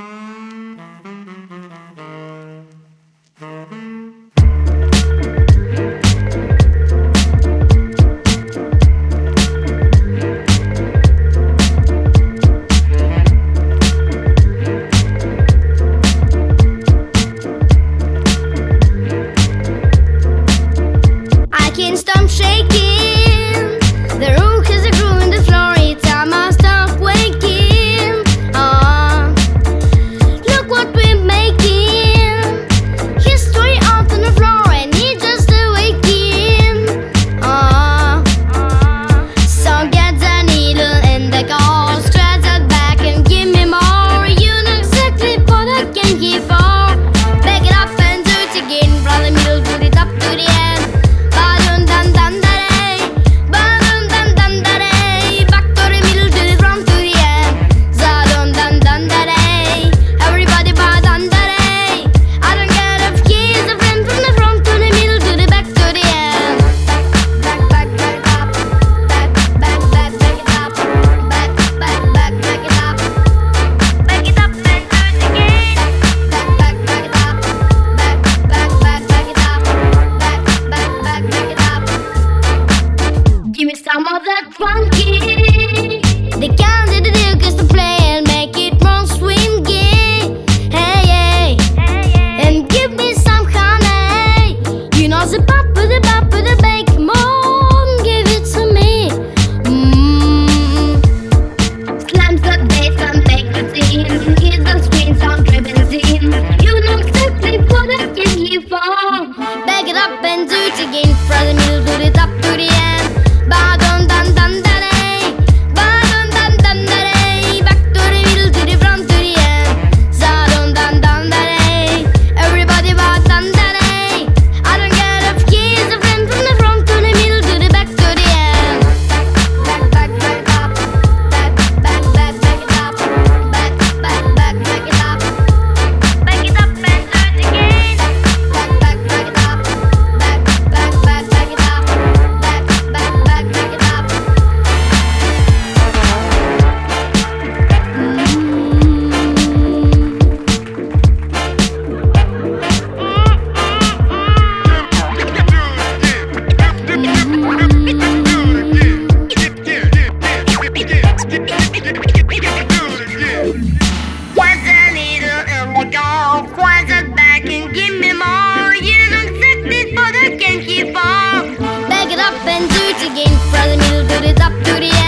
I can't stop shaking. and do it again. From the middle to the top to the end.